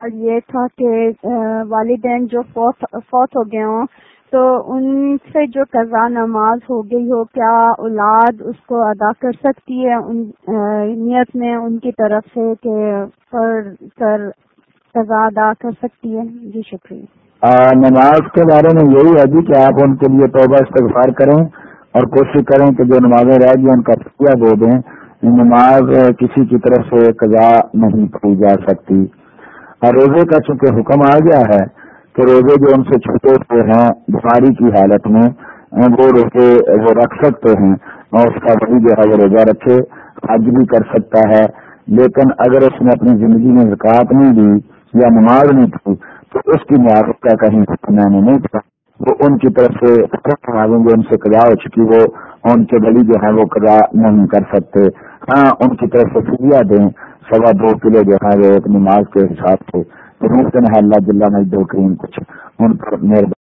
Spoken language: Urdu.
یہ تھا کہ والدین جو فوت فوت ہو گئے ہوں، تو ان سے جو قضا نماز ہو گئی ہو، کیا اولاد اس کو ادا کر سکتی ہے؟ ان نیت میں ان کی طرف سے کہ پر کر قضا ادا کر سکتی ہے؟ جی شکریہ۔ نماز کے بارے میں یہی ہے جی کہ آپ ان کے لیے توبہ استغفار کریں اور کوشش کریں کہ جو نمازیں رہ گئی ان کا فکیا دے دیں۔ نماز کسی کی طرف سے قضا نہیں کی جا سکتی۔ اور روزے کا چونکہ حکم آ گیا ہے کہ روزے جو ان سے چھوٹے ہوئے ہیں بیماری کی حالت میں، وہ روزے وہ رکھ سکتے ہیں اور اس کا وہی جو ہے وہ روزہ رکھے، حج بھی کر سکتا ہے۔ لیکن اگر اس نے اپنی زندگی میں زکوٰۃ نہیں دی یا نماز نہیں کی تو اس کی معافت کا کہیں میں نے نہیں تھا وہ ان کی طرف سے جو ان سے قضا ہو چکی وہ، ان کے بلی جو ہے وہ قضا نہیں کر سکتے۔ ہاں ان کی طرف سے فریہ دیں۔ سوا دو کلو جو ہے وہ ایک نماز کے حساب سے تو ممکن ہے اللہ جل میں دو کریم کچھ ان پر مہربانی